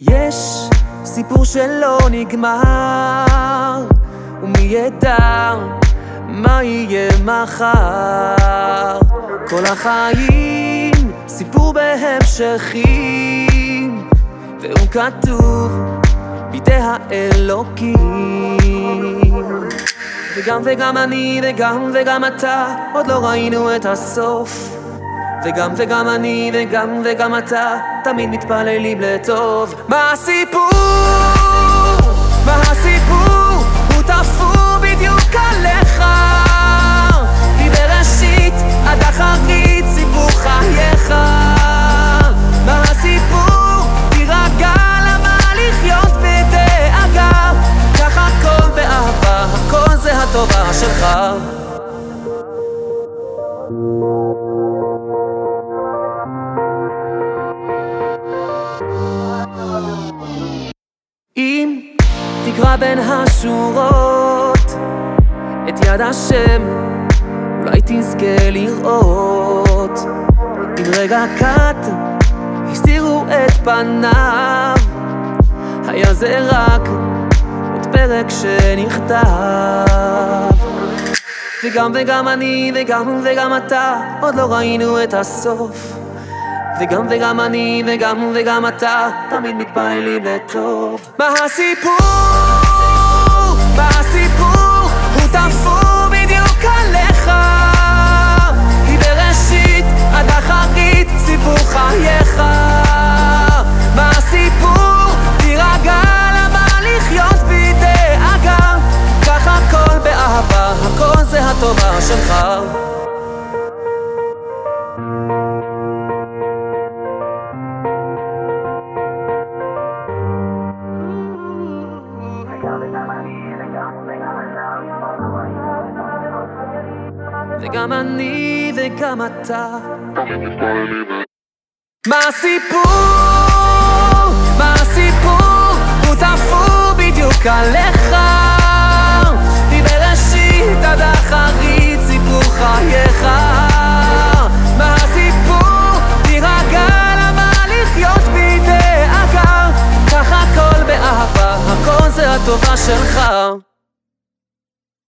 יש סיפור שלא נגמר, ומי ידע מה יהיה מחר. כל החיים סיפור בהמשכים, והוא כתוב בידי האלוקים. וגם וגם אני וגם וגם אתה עוד לא ראינו את הסוף. וגם וגם אני וגם וגם אתה תמיד מתפללים לטוב מה הסיפור? מה הסיפור? שלך אם תקרא בין השורות את יד השם, אולי תזכה לראות אם רגע קט הסתירו את פניו, היה זה רק עוד פרק שנכתב. וגם וגם אני וגם וגם אתה עוד לא ראינו את הסוף וגם וגם אני וגם וגם אתה תמיד מתפללים לטוב מה הסיפור? מה הסיפור? הטובה שלך וגם אני וגם אתה מה הסיפור? מה הסיפור? הוא תפור בדיוק עליך הטובה שלך